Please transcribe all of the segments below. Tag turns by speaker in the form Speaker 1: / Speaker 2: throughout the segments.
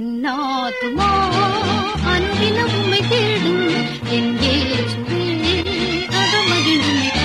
Speaker 1: என்னாத்துமா? அன்பில் உம்மை தேடும் என் அகமகிழ்மை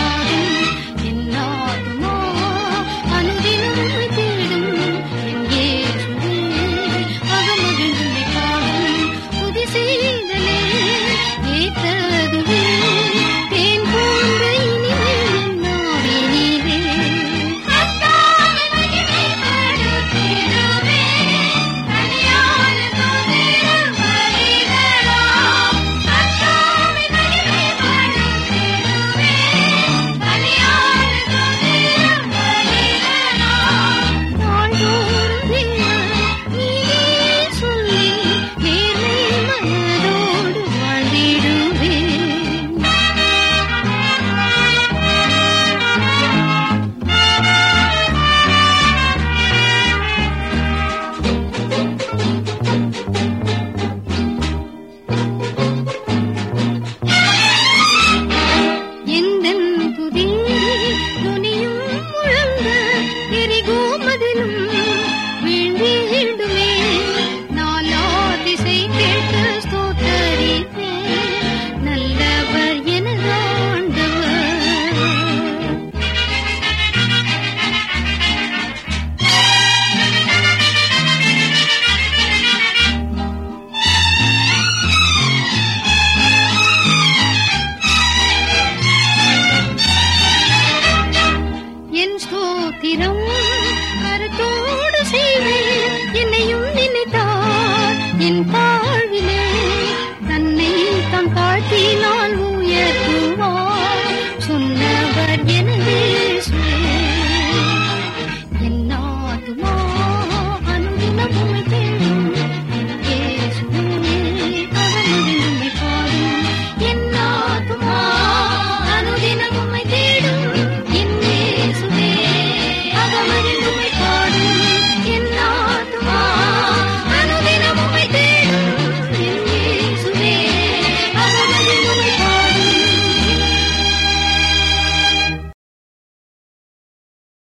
Speaker 1: in